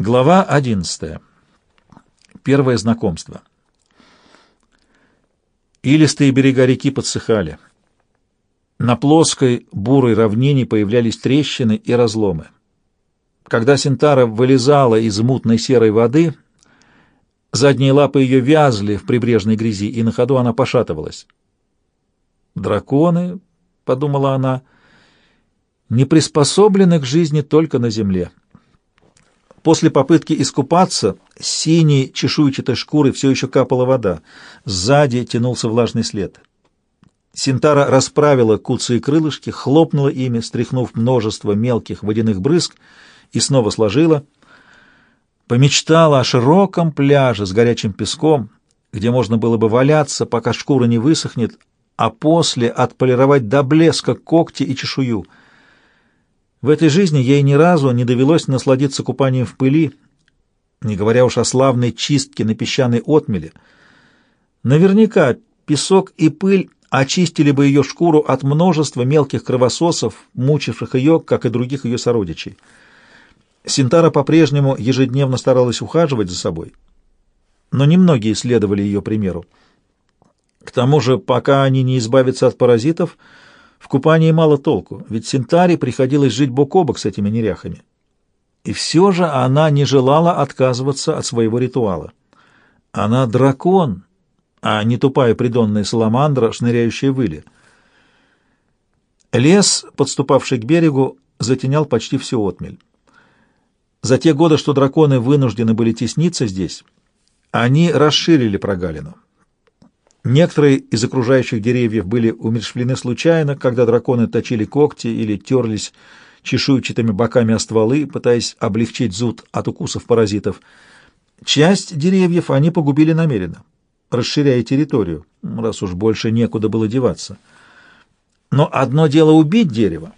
Глава 11. Первое знакомство. Илистые берега реки подсыхали. На плоской, бурой равнине появлялись трещины и разломы. Когда Синтара вылезала из мутной серой воды, задние лапы ее вязли в прибрежной грязи, и на ходу она пошатывалась. «Драконы», — подумала она, — «не приспособлены к жизни только на земле». После попытки искупаться с синей чешуйчатой шкуры все еще капала вода. Сзади тянулся влажный след. Синтара расправила куцые крылышки, хлопнула ими, стряхнув множество мелких водяных брызг, и снова сложила. Помечтала о широком пляже с горячим песком, где можно было бы валяться, пока шкура не высохнет, а после отполировать до блеска когти и чешую — в этой жизни ей ни разу не довелось насладиться купанием в пыли, не говоря уж о славной чистке на песчаной отмеле. Наверняка песок и пыль очистили бы ее шкуру от множества мелких кровососов, мучивших ее, как и других ее сородичей. Синтара по-прежнему ежедневно старалась ухаживать за собой, но немногие следовали ее примеру. К тому же, пока они не избавятся от паразитов, в купании мало толку, ведь Синтаре приходилось жить бок о бок с этими неряхами. И все же она не желала отказываться от своего ритуала. Она дракон, а не тупая придонная саламандра, шныряющая выли. Лес, подступавший к берегу, затенял почти всю отмель. За те годы, что драконы вынуждены были тесниться здесь, они расширили прогалину. Некоторые из окружающих деревьев были умершвлены случайно, когда драконы точили когти или терлись чешуйчатыми боками о стволы, пытаясь облегчить зуд от укусов паразитов. Часть деревьев они погубили намеренно, расширяя территорию, раз уж больше некуда было деваться. Но одно дело убить дерево,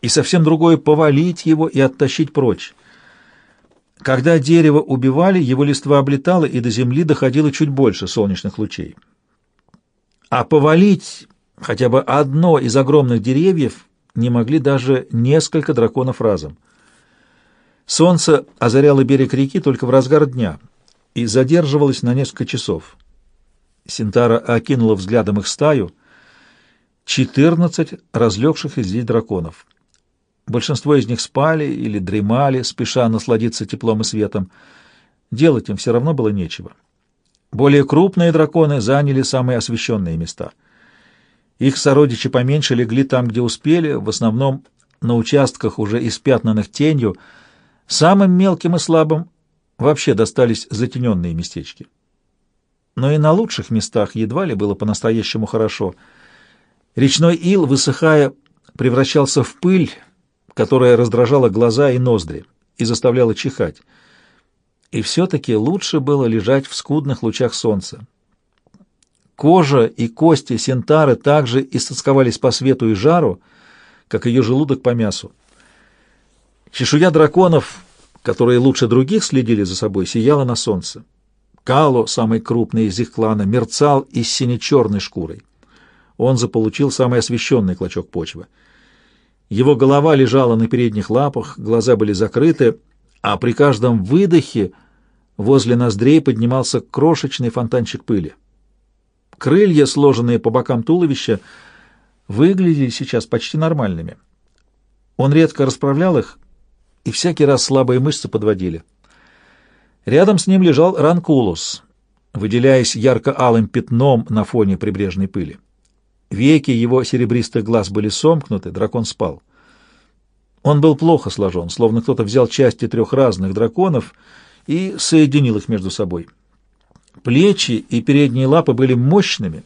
и совсем другое — повалить его и оттащить прочь. Когда дерево убивали, его листва облетало, и до земли доходило чуть больше солнечных лучей а повалить хотя бы одно из огромных деревьев не могли даже несколько драконов разом. Солнце озаряло берег реки только в разгар дня и задерживалось на несколько часов. Синтара окинула взглядом их стаю. Четырнадцать разлегшихся здесь драконов. Большинство из них спали или дремали, спеша насладиться теплом и светом. Делать им все равно было нечего. Более крупные драконы заняли самые освещенные места. Их сородичи поменьше легли там, где успели, в основном на участках, уже испятнанных тенью. Самым мелким и слабым вообще достались затененные местечки. Но и на лучших местах едва ли было по-настоящему хорошо. Речной ил, высыхая, превращался в пыль, которая раздражала глаза и ноздри и заставляла чихать и все-таки лучше было лежать в скудных лучах солнца. Кожа и кости Сентары также истосковались по свету и жару, как ее желудок по мясу. Чешуя драконов, которые лучше других следили за собой, сияла на солнце. Кало, самый крупный из их клана, мерцал и с сине-черной шкурой. Он заполучил самый освещенный клочок почвы. Его голова лежала на передних лапах, глаза были закрыты, а при каждом выдохе возле ноздрей поднимался крошечный фонтанчик пыли. Крылья, сложенные по бокам туловища, выглядели сейчас почти нормальными. Он редко расправлял их, и всякий раз слабые мышцы подводили. Рядом с ним лежал ранкулус, выделяясь ярко-алым пятном на фоне прибрежной пыли. Веки его серебристых глаз были сомкнуты, дракон спал. Он был плохо сложен, словно кто-то взял части трех разных драконов и соединил их между собой. Плечи и передние лапы были мощными,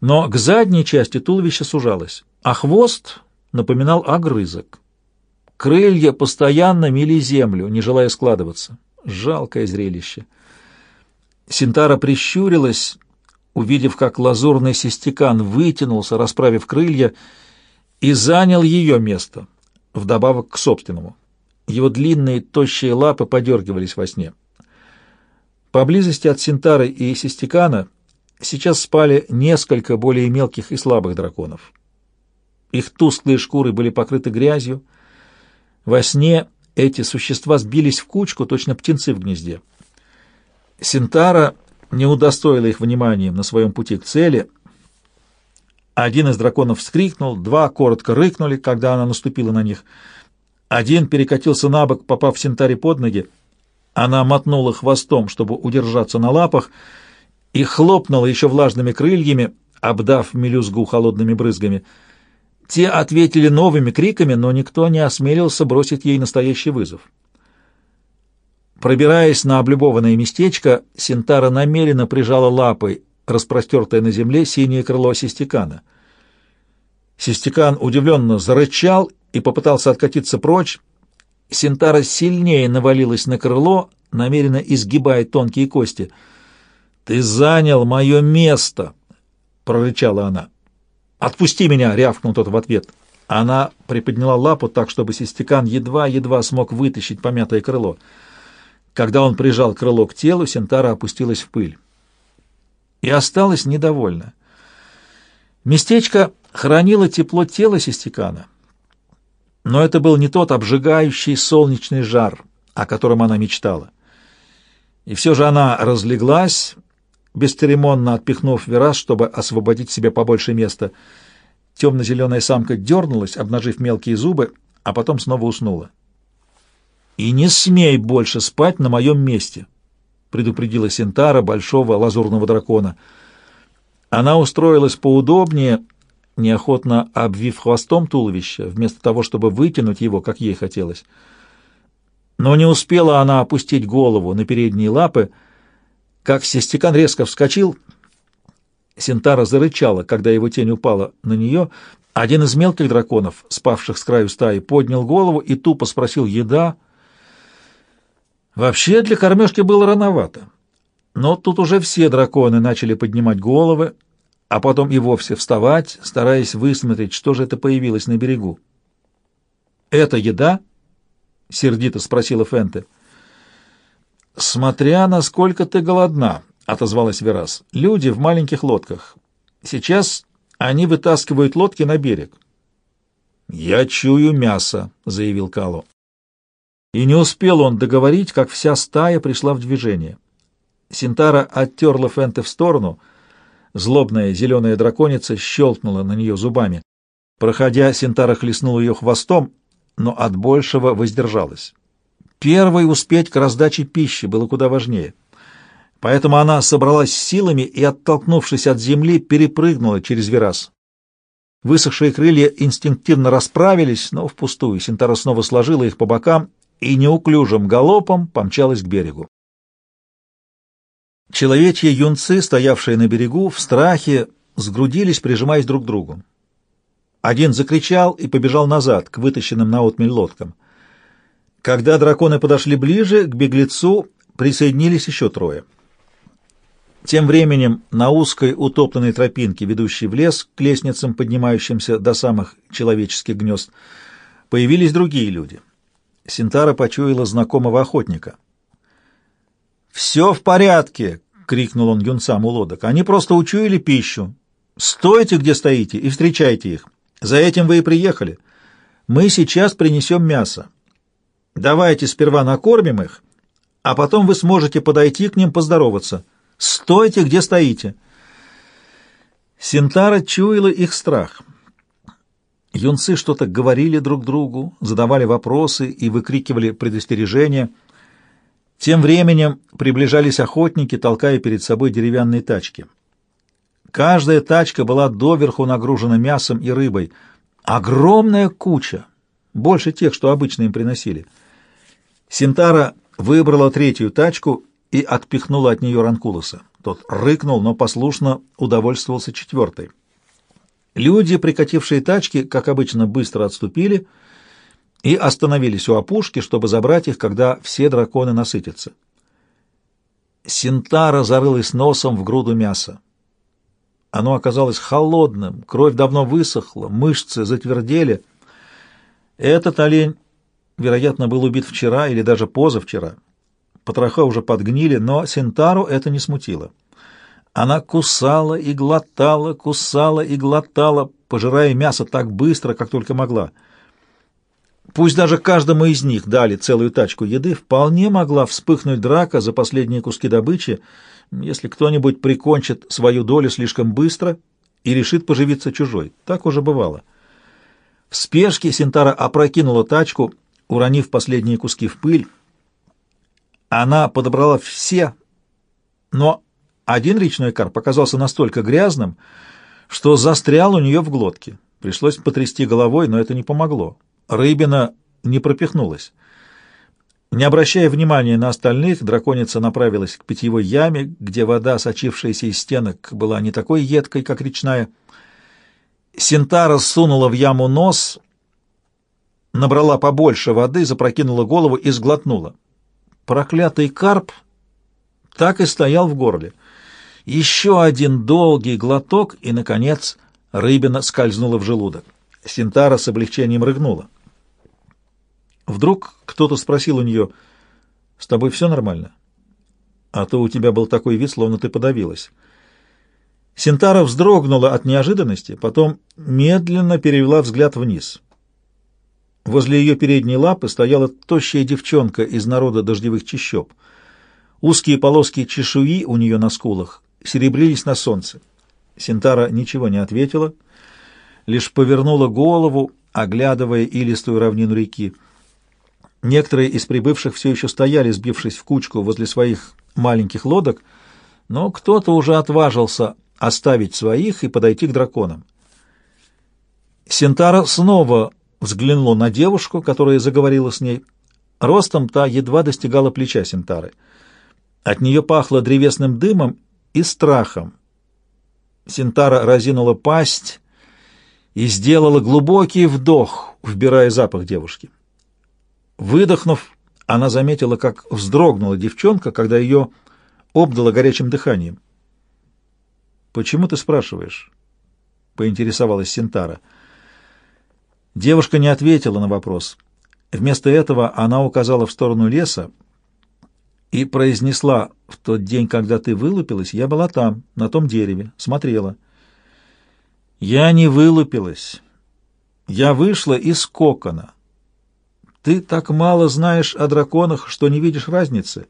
но к задней части туловища сужалось, а хвост напоминал огрызок. Крылья постоянно мели землю, не желая складываться. Жалкое зрелище. Синтара прищурилась, увидев, как лазурный систекан вытянулся, расправив крылья, и занял ее место, вдобавок к собственному. Его длинные тощие лапы подергивались во сне. Поблизости от Синтары и Систикана сейчас спали несколько более мелких и слабых драконов. Их тусклые шкуры были покрыты грязью. Во сне Эти существа сбились в кучку, точно птенцы в гнезде. Синтара не удостоила их вниманием на своем пути к цели. Один из драконов вскрикнул, два коротко рыкнули, когда она наступила на них. Один перекатился на бок, попав Синтаре под ноги. Она мотнула хвостом, чтобы удержаться на лапах, и хлопнула еще влажными крыльями, обдав мелюзгу холодными брызгами. Те ответили новыми криками, но никто не осмелился бросить ей настоящий вызов. Пробираясь на облюбованное местечко, Синтара намеренно прижала лапой распростертое на земле синее крыло Систекана. Систекан удивленно зарычал и попытался откатиться прочь. Синтара сильнее навалилась на крыло, намеренно изгибая тонкие кости. «Ты занял мое место!» — прорычала она. «Отпусти меня!» — рявкнул тот в ответ. Она приподняла лапу так, чтобы Систекан едва-едва смог вытащить помятое крыло — когда он прижал крыло к телу, Сентара опустилась в пыль. И осталась недовольна. Местечко хранило тепло тела Систекана. Но это был не тот обжигающий солнечный жар, о котором она мечтала. И все же она разлеглась, бесцеремонно отпихнув Верас, чтобы освободить себе побольше места. Темно-зеленая самка дернулась, обнажив мелкие зубы, а потом снова уснула. «И не смей больше спать на моем месте», — предупредила Синтара, большого лазурного дракона. Она устроилась поудобнее, неохотно обвив хвостом туловище, вместо того, чтобы вытянуть его, как ей хотелось. Но не успела она опустить голову на передние лапы, как Систекан резко вскочил. Синтара зарычала, когда его тень упала на нее. Один из мелких драконов, спавших с краю стаи, поднял голову и тупо спросил «Еда?». Вообще для кормежки было рановато. Но тут уже все драконы начали поднимать головы, а потом и вовсе вставать, стараясь высмотреть, что же это появилось на берегу. «Это еда?» — сердито спросила Фенте. «Смотря насколько ты голодна», — отозвалась Верас. «Люди в маленьких лодках. Сейчас они вытаскивают лодки на берег». «Я чую мясо», — заявил Кало. И не успел он договорить, как вся стая пришла в движение. Синтара оттерла Фенте в сторону. Злобная зеленая драконица щелкнула на нее зубами. Проходя, Синтара хлестнула ее хвостом, но от большего воздержалась. Первой успеть к раздаче пищи было куда важнее. Поэтому она собралась силами и, оттолкнувшись от земли, перепрыгнула через Верас. Высохшие крылья инстинктивно расправились, но впустую. Синтара снова сложила их по бокам и неуклюжим галопом помчалась к берегу. Человечьи юнцы, стоявшие на берегу, в страхе сгрудились, прижимаясь друг к другу. Один закричал и побежал назад, к вытащенным на отмель лодкам. Когда драконы подошли ближе, к беглецу присоединились еще трое. Тем временем на узкой утопленной тропинке, ведущей в лес, к лестницам, поднимающимся до самых человеческих гнезд, появились другие люди — Синтара почуяла знакомого охотника. «Все в порядке!» — крикнул он юнцам у лодок. «Они просто учуяли пищу. Стойте, где стоите, и встречайте их. За этим вы и приехали. Мы сейчас принесем мясо. Давайте сперва накормим их, а потом вы сможете подойти к ним поздороваться. Стойте, где стоите!» Синтара чуяла их страх — Юнцы что-то говорили друг другу, задавали вопросы и выкрикивали предостережения. Тем временем приближались охотники, толкая перед собой деревянные тачки. Каждая тачка была доверху нагружена мясом и рыбой. Огромная куча, больше тех, что обычно им приносили. Синтара выбрала третью тачку и отпихнула от нее Ранкулоса. Тот рыкнул, но послушно удовольствовался четвертой. Люди, прикатившие тачки, как обычно, быстро отступили и остановились у опушки, чтобы забрать их, когда все драконы насытятся. Синтара зарылась носом в груду мяса. Оно оказалось холодным, кровь давно высохла, мышцы затвердели. Этот олень, вероятно, был убит вчера или даже позавчера. Потроха уже подгнили, но Синтару это не смутило. Она кусала и глотала, кусала и глотала, пожирая мясо так быстро, как только могла. Пусть даже каждому из них дали целую тачку еды, вполне могла вспыхнуть драка за последние куски добычи, если кто-нибудь прикончит свою долю слишком быстро и решит поживиться чужой. Так уже бывало. В спешке Синтара опрокинула тачку, уронив последние куски в пыль. Она подобрала все, но один речной карп оказался настолько грязным, что застрял у нее в глотке. Пришлось потрясти головой, но это не помогло. Рыбина не пропихнулась. Не обращая внимания на остальных, драконица направилась к питьевой яме, где вода, сочившаяся из стенок, была не такой едкой, как речная. Синтара сунула в яму нос, набрала побольше воды, запрокинула голову и сглотнула. Проклятый карп так и стоял в горле. Еще один долгий глоток, и, наконец, рыбина скользнула в желудок. Синтара с облегчением рыгнула. Вдруг кто-то спросил у нее, «С тобой все нормально?» «А то у тебя был такой вид, словно ты подавилась». Синтара вздрогнула от неожиданности, потом медленно перевела взгляд вниз. Возле ее передней лапы стояла тощая девчонка из народа дождевых чащоб. Узкие полоски чешуи у нее на скулах серебрились на солнце. Синтара ничего не ответила, лишь повернула голову, оглядывая илистую равнину реки. Некоторые из прибывших все еще стояли, сбившись в кучку возле своих маленьких лодок, но кто-то уже отважился оставить своих и подойти к драконам. Синтара снова взглянула на девушку, которая заговорила с ней. Ростом та едва достигала плеча Синтары. От нее пахло древесным дымом и страхом. Синтара разинула пасть и сделала глубокий вдох, вбирая запах девушки. Выдохнув, она заметила, как вздрогнула девчонка, когда ее обдало горячим дыханием. «Почему ты спрашиваешь?» — поинтересовалась Синтара. Девушка не ответила на вопрос. Вместо этого она указала в сторону леса и произнесла, «В тот день, когда ты вылупилась, я была там, на том дереве, смотрела». «Я не вылупилась. Я вышла из кокона. Ты так мало знаешь о драконах, что не видишь разницы.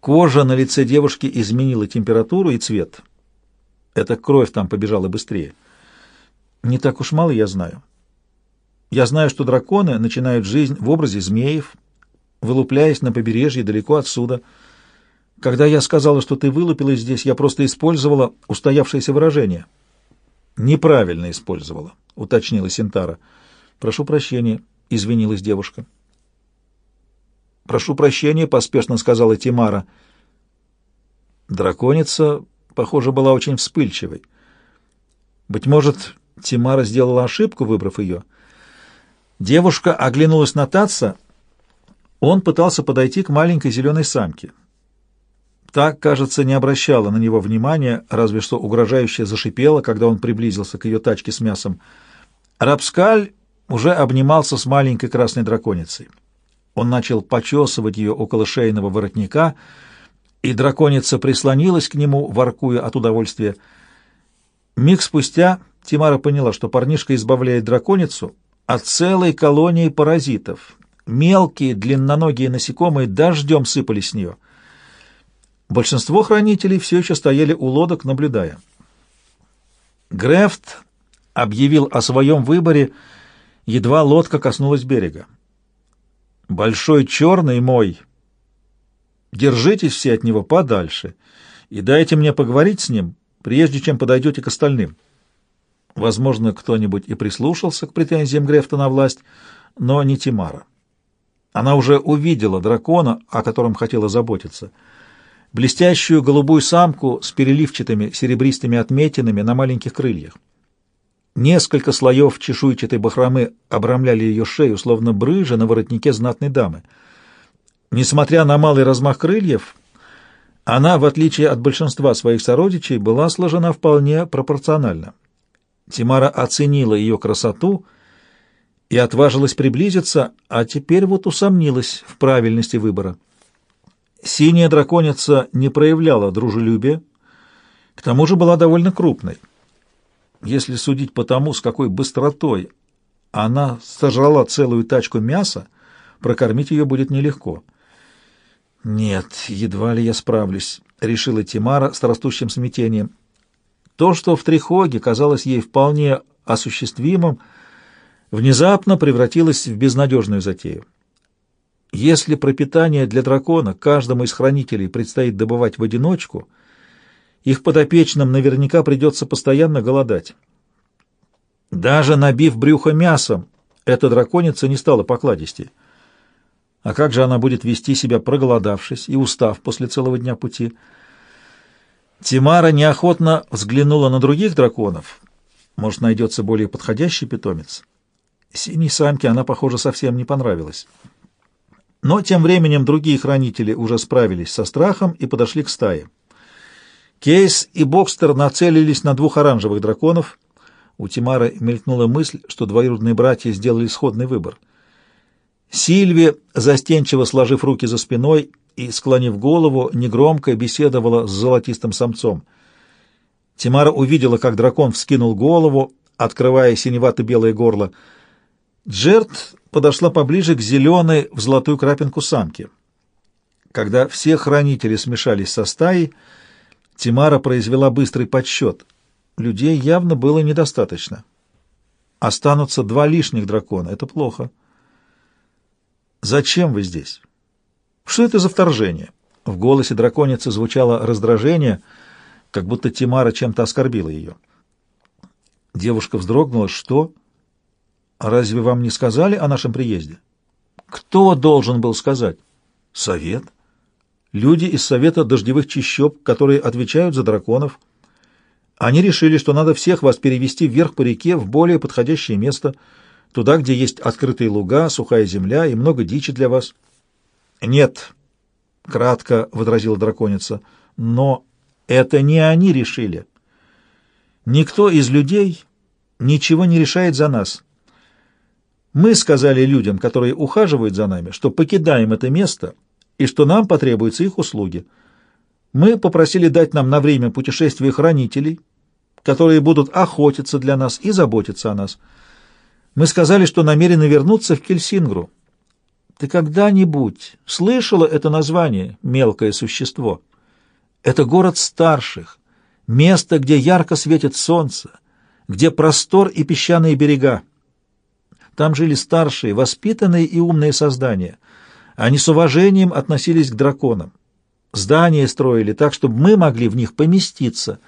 Кожа на лице девушки изменила температуру и цвет. Эта кровь там побежала быстрее. Не так уж мало я знаю. Я знаю, что драконы начинают жизнь в образе змеев, вылупляясь на побережье далеко отсюда. Когда я сказала, что ты вылупилась здесь, я просто использовала устоявшееся выражение. Неправильно использовала, уточнила Синтара. Прошу прощения. — извинилась девушка. «Прошу прощения», — поспешно сказала Тимара. Драконица, похоже, была очень вспыльчивой. Быть может, Тимара сделала ошибку, выбрав ее. Девушка оглянулась на Татса. Он пытался подойти к маленькой зеленой самке. Так, кажется, не обращала на него внимания, разве что угрожающе зашипела, когда он приблизился к ее тачке с мясом. Рапскаль уже обнимался с маленькой красной драконицей. Он начал почесывать ее около шейного воротника, и драконица прислонилась к нему, воркуя от удовольствия. Миг спустя Тимара поняла, что парнишка избавляет драконицу от целой колонии паразитов. Мелкие длинноногие насекомые дождем сыпались с нее. Большинство хранителей все еще стояли у лодок, наблюдая. Грефт объявил о своем выборе — едва лодка коснулась берега. «Большой черный мой! Держитесь все от него подальше и дайте мне поговорить с ним, прежде чем подойдете к остальным». Возможно, кто-нибудь и прислушался к претензиям Грефта на власть, но не Тимара. Она уже увидела дракона, о котором хотела заботиться. Блестящую голубую самку с переливчатыми серебристыми отметинами на маленьких крыльях. Несколько слоев чешуйчатой бахромы обрамляли ее шею, словно брыжа на воротнике знатной дамы. Несмотря на малый размах крыльев, она, в отличие от большинства своих сородичей, была сложена вполне пропорционально. Тимара оценила ее красоту и отважилась приблизиться, а теперь вот усомнилась в правильности выбора. Синяя драконица не проявляла дружелюбия, к тому же была довольно крупной. Если судить по тому, с какой быстротой Она сожрала целую тачку мяса, прокормить ее будет нелегко. «Нет, едва ли я справлюсь», — решила Тимара с растущим смятением. То, что в Трихоге казалось ей вполне осуществимым, внезапно превратилось в безнадежную затею. Если пропитание для дракона каждому из хранителей предстоит добывать в одиночку, их подопечным наверняка придется постоянно голодать. Даже набив брюхо мясом, эта драконица не стала покладистей. А как же она будет вести себя, проголодавшись и устав после целого дня пути? Тимара неохотно взглянула на других драконов. Может, найдется более подходящий питомец? Синей самке она, похоже, совсем не понравилась. Но тем временем другие хранители уже справились со страхом и подошли к стае. Кейс и Бокстер нацелились на двух оранжевых драконов. У Тимары мелькнула мысль, что двоюродные братья сделали сходный выбор. Сильви, застенчиво сложив руки за спиной и склонив голову, негромко беседовала с золотистым самцом. Тимара увидела, как дракон вскинул голову, открывая синевато-белое горло. Джерт подошла поближе к зеленой в золотую крапинку самке. Когда все хранители смешались со стаей, Тимара произвела быстрый подсчет. Людей явно было недостаточно. Останутся два лишних дракона. Это плохо. «Зачем вы здесь? Что это за вторжение?» В голосе драконицы звучало раздражение, как будто Тимара чем-то оскорбила ее. Девушка вздрогнула. «Что? Разве вам не сказали о нашем приезде?» «Кто должен был сказать?» «Совет. Люди из Совета Дождевых Чищоб, которые отвечают за драконов. Они решили, что надо всех вас перевести вверх по реке в более подходящее место — туда, где есть открытые луга, сухая земля и много дичи для вас. — Нет, — кратко возразила драконица, — но это не они решили. Никто из людей ничего не решает за нас. Мы сказали людям, которые ухаживают за нами, что покидаем это место и что нам потребуются их услуги. Мы попросили дать нам на время путешествия хранителей, которые будут охотиться для нас и заботиться о нас. Мы сказали, что намерены вернуться в Кельсингру. Ты когда-нибудь слышала это название, мелкое существо? Это город старших, место, где ярко светит солнце, где простор и песчаные берега. Там жили старшие, воспитанные и умные создания. Они с уважением относились к драконам. Здания строили так, чтобы мы могли в них поместиться.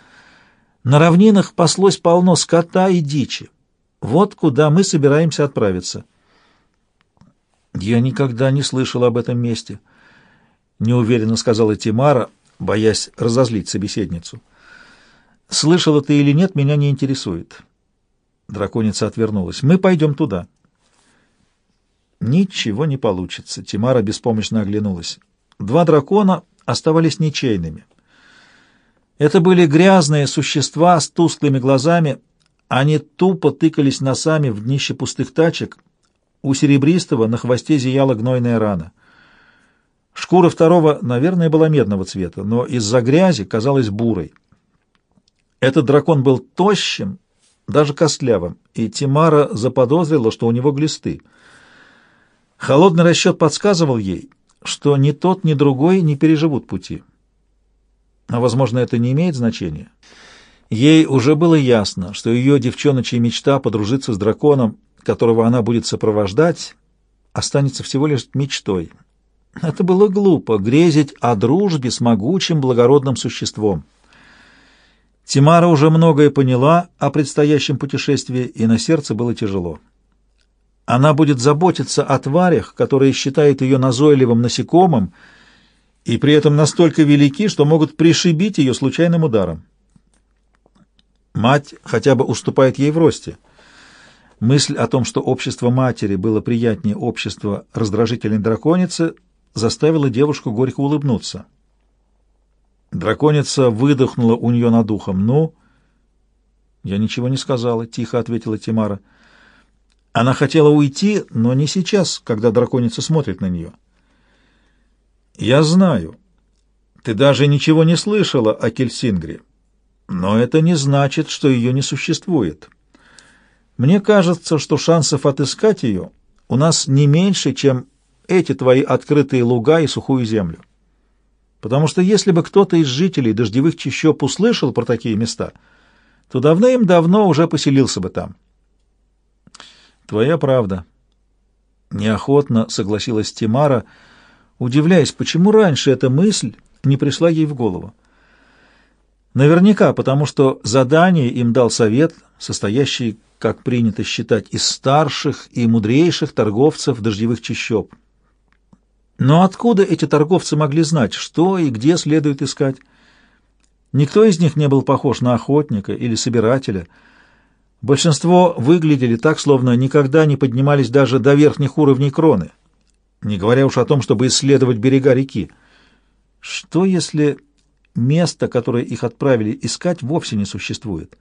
На равнинах паслось полно скота и дичи. Вот куда мы собираемся отправиться. Я никогда не слышал об этом месте, неуверенно сказала Тимара, боясь разозлить собеседницу. Слышала ты или нет, меня не интересует. Драконица отвернулась. Мы пойдем туда. Ничего не получится. Тимара беспомощно оглянулась. Два дракона оставались ничейными. Это были грязные существа с тусклыми глазами, они тупо тыкались носами в днище пустых тачек. У серебристого на хвосте зияла гнойная рана. Шкура второго, наверное, была медного цвета, но из-за грязи казалась бурой. Этот дракон был тощим, даже костлявым, и Тимара заподозрила, что у него глисты. Холодный расчет подсказывал ей, что ни тот, ни другой не переживут пути. А, возможно, это не имеет значения. Ей уже было ясно, что ее девчоночья мечта подружиться с драконом, которого она будет сопровождать, останется всего лишь мечтой. Это было глупо — грезить о дружбе с могучим благородным существом. Тимара уже многое поняла о предстоящем путешествии, и на сердце было тяжело. Она будет заботиться о тварях, которые считают ее назойливым насекомым, и при этом настолько велики, что могут пришибить ее случайным ударом. Мать хотя бы уступает ей в росте. Мысль о том, что общество матери было приятнее общества раздражительной драконицы, заставила девушку горько улыбнуться. Драконица выдохнула у нее над ухом. «Ну?» «Я ничего не сказала», — тихо ответила Тимара. Она хотела уйти, но не сейчас, когда драконица смотрит на нее. «Я знаю. Ты даже ничего не слышала о Кельсингре. Но это не значит, что ее не существует. Мне кажется, что шансов отыскать ее у нас не меньше, чем эти твои открытые луга и сухую землю. Потому что если бы кто-то из жителей дождевых чащоб услышал про такие места, то давным-давно уже поселился бы там. Твоя правда. Неохотно согласилась Тимара, удивляясь, почему раньше эта мысль не пришла ей в голову. Наверняка, потому что задание им дал совет, состоящий, как принято считать, из старших и мудрейших торговцев дождевых чащоб. Но откуда эти торговцы могли знать, что и где следует искать? Никто из них не был похож на охотника или собирателя. Большинство выглядели так, словно никогда не поднимались даже до верхних уровней кроны, не говоря уж о том, чтобы исследовать берега реки. Что если место, которое их отправили искать, вовсе не существует?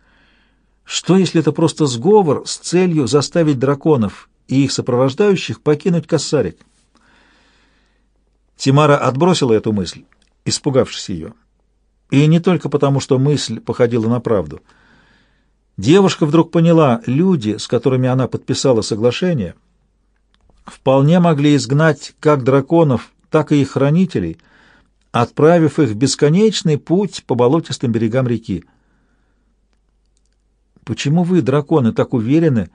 Что если это просто сговор с целью заставить драконов и их сопровождающих покинуть Кассарик? Тимара отбросила эту мысль, испугавшись ее. И не только потому, что мысль походила на правду. Девушка вдруг поняла, люди, с которыми она подписала соглашение, вполне могли изгнать как драконов, так и их хранителей, отправив их в бесконечный путь по болотистым берегам реки. «Почему вы, драконы, так уверены,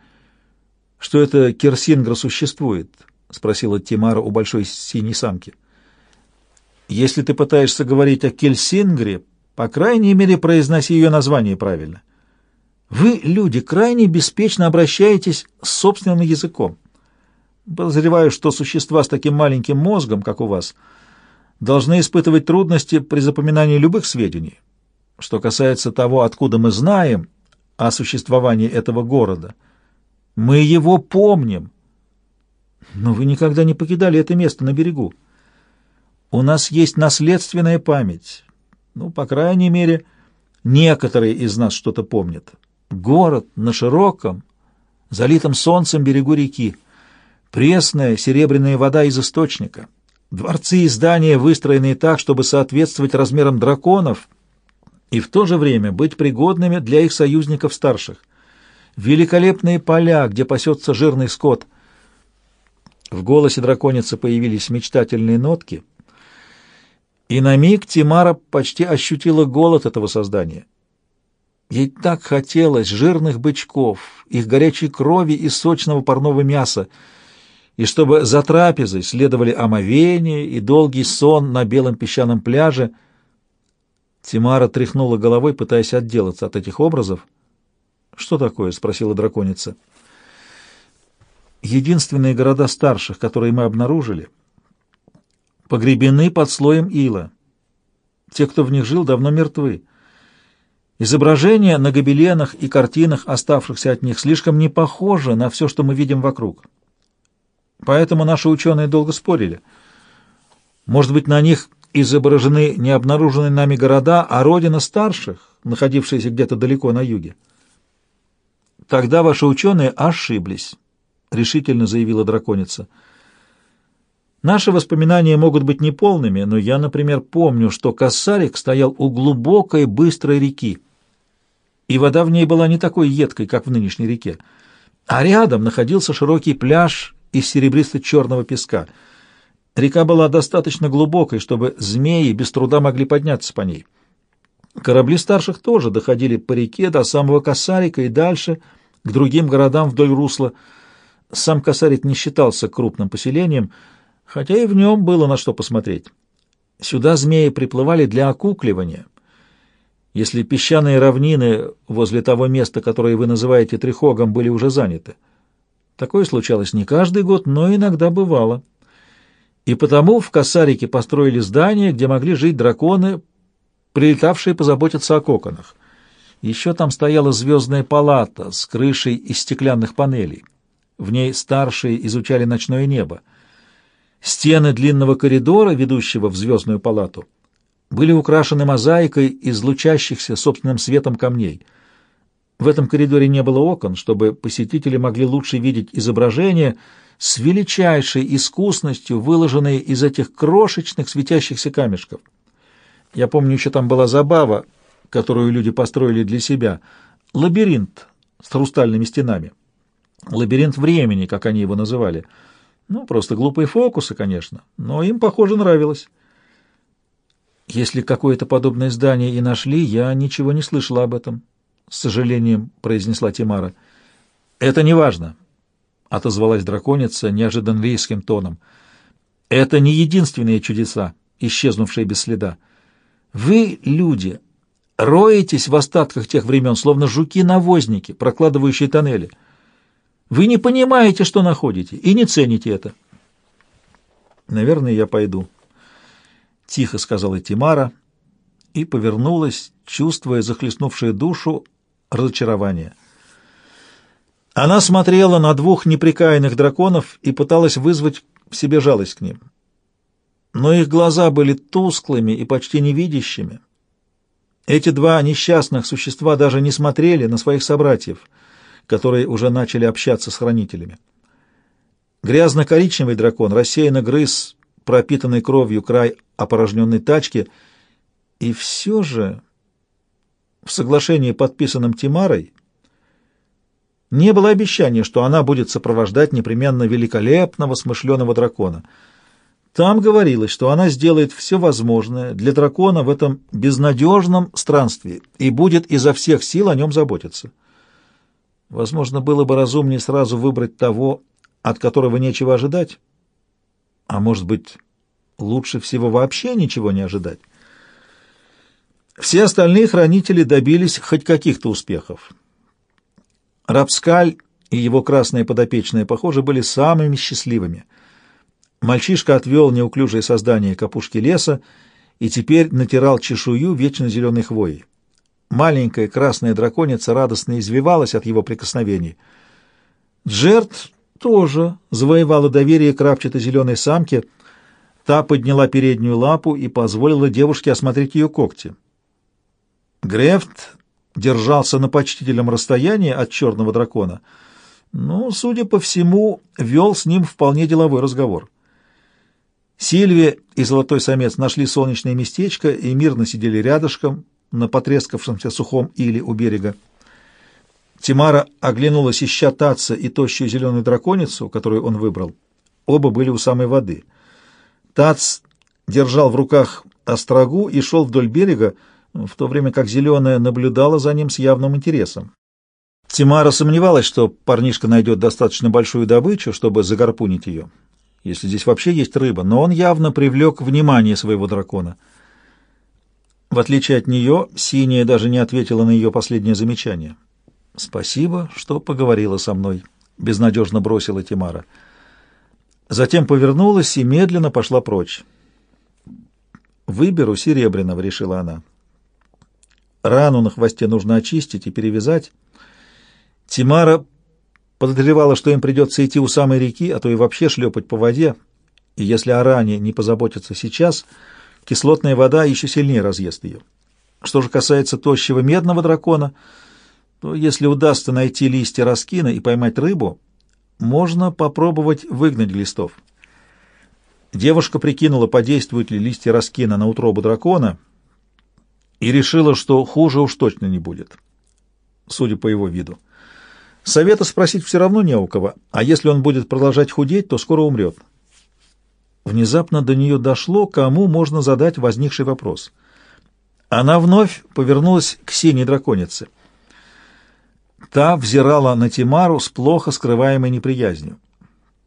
что это Керсингра существует?» — спросила Тимара у большой синей самки. Если ты пытаешься говорить о Кельсингре, по крайней мере, произноси ее название правильно. Вы, люди, крайне беспечно обращаетесь с собственным языком. Подозреваю, что существа с таким маленьким мозгом, как у вас, должны испытывать трудности при запоминании любых сведений. Что касается того, откуда мы знаем о существовании этого города, мы его помним. Но вы никогда не покидали это место на берегу. У нас есть наследственная память. Ну, по крайней мере, некоторые из нас что-то помнят. Город на широком, залитом солнцем берегу реки. Пресная серебряная вода из источника. Дворцы и здания, выстроенные так, чтобы соответствовать размерам драконов и в то же время быть пригодными для их союзников старших. Великолепные поля, где пасется жирный скот. В голосе драконицы появились мечтательные нотки — и на миг Тимара почти ощутила голод этого создания. Ей так хотелось жирных бычков, их горячей крови и сочного парного мяса, и чтобы за трапезой следовали омовение и долгий сон на белом песчаном пляже. Тимара тряхнула головой, пытаясь отделаться от этих образов. «Что такое?» — спросила драконица. «Единственные города старших, которые мы обнаружили — погребены под слоем ила. Те, кто в них жил, давно мертвы. Изображения на гобеленах и картинах, оставшихся от них, слишком не похожи на все, что мы видим вокруг. Поэтому наши ученые долго спорили. Может быть, на них изображены не обнаруженные нами города, а родина старших, находившаяся где-то далеко на юге. Тогда ваши ученые ошиблись, — решительно заявила драконица. — Наши воспоминания могут быть неполными, но я, например, помню, что Кассарик стоял у глубокой быстрой реки, и вода в ней была не такой едкой, как в нынешней реке, а рядом находился широкий пляж из серебристо-черного песка. Река была достаточно глубокой, чтобы змеи без труда могли подняться по ней. Корабли старших тоже доходили по реке до самого Кассарика и дальше, к другим городам вдоль русла. Сам Кассарик не считался крупным поселением — хотя и в нем было на что посмотреть. Сюда змеи приплывали для окукливания. Если песчаные равнины возле того места, которое вы называете Трихогом, были уже заняты. Такое случалось не каждый год, но иногда бывало. И потому в Касарике построили здание, где могли жить драконы, прилетавшие позаботиться о коконах. Еще там стояла звездная палата с крышей из стеклянных панелей. В ней старшие изучали ночное небо. Стены длинного коридора, ведущего в звездную палату, были украшены мозаикой из лучащихся собственным светом камней. В этом коридоре не было окон, чтобы посетители могли лучше видеть изображения с величайшей искусностью, выложенные из этих крошечных светящихся камешков. Я помню, еще там была забава, которую люди построили для себя, лабиринт с хрустальными стенами. Лабиринт времени, как они его называли. Ну, просто глупые фокусы, конечно, но им, похоже, нравилось. Если какое-то подобное здание и нашли, я ничего не слышала об этом, — с сожалением произнесла Тимара. Это не важно, — отозвалась драконица неожиданно резким тоном. Это не единственные чудеса, исчезнувшие без следа. Вы, люди, роетесь в остатках тех времен, словно жуки-навозники, прокладывающие тоннели. Вы не понимаете, что находите, и не цените это. Наверное, я пойду, — тихо сказала Тимара и повернулась, чувствуя захлестнувшее душу разочарование. Она смотрела на двух неприкаянных драконов и пыталась вызвать в себе жалость к ним. Но их глаза были тусклыми и почти невидящими. Эти два несчастных существа даже не смотрели на своих собратьев, которые уже начали общаться с хранителями. Грязно-коричневый дракон рассеянно грыз пропитанный кровью край опорожненной тачки, и все же в соглашении, подписанном Тимарой, не было обещания, что она будет сопровождать непременно великолепного смышленого дракона. Там говорилось, что она сделает все возможное для дракона в этом безнадежном странстве и будет изо всех сил о нем заботиться. Возможно, было бы разумнее сразу выбрать того, от которого нечего ожидать, а может быть, лучше всего вообще ничего не ожидать. Все остальные хранители добились хоть каких-то успехов. Рапскаль и его красные подопечные, похоже, были самыми счастливыми. Мальчишка отвел неуклюжее создание к опушке леса и теперь натирал чешую вечно зеленой хвоей. Маленькая красная драконица радостно извивалась от его прикосновений. Джерт тоже завоевала доверие крапчато-зеленой самке. Та подняла переднюю лапу и позволила девушке осмотреть ее когти. Грефт держался на почтительном расстоянии от черного дракона, но, судя по всему, вел с ним вполне деловой разговор. Сильвия и золотой самец нашли солнечное местечко и мирно сидели рядышком на потрескавшемся сухом иле у берега. Тимара оглянулась, ища Татца и тощую зеленую драконицу, которую он выбрал. Оба были у самой воды. Тац держал в руках острогу и шел вдоль берега, в то время как зеленая наблюдала за ним с явным интересом. Тимара сомневалась, что парнишка найдет достаточно большую добычу, чтобы загарпунить ее, если здесь вообще есть рыба, но он явно привлек внимание своего дракона. В отличие от нее, синяя даже не ответила на ее последнее замечание. «Спасибо, что поговорила со мной», — безнадежно бросила Тимара. Затем повернулась и медленно пошла прочь. «Выберу серебряного», — решила она. Рану на хвосте нужно очистить и перевязать. Тимара подозревала, что им придется идти у самой реки, а то и вообще шлепать по воде, и если о ране не позаботиться сейчас, кислотная вода еще сильнее разъест ее. Что же касается тощего медного дракона — то если удастся найти листья раскина и поймать рыбу, можно попробовать выгнать глистов. Девушка прикинула, подействуют ли листья раскина на утробу дракона, и решила, что хуже уж точно не будет, судя по его виду. Совета спросить все равно не у кого, а если он будет продолжать худеть, то скоро умрет. Внезапно до нее дошло, кому можно задать возникший вопрос. Она вновь повернулась к синей драконице — Та взирала на Тимару с плохо скрываемой неприязнью.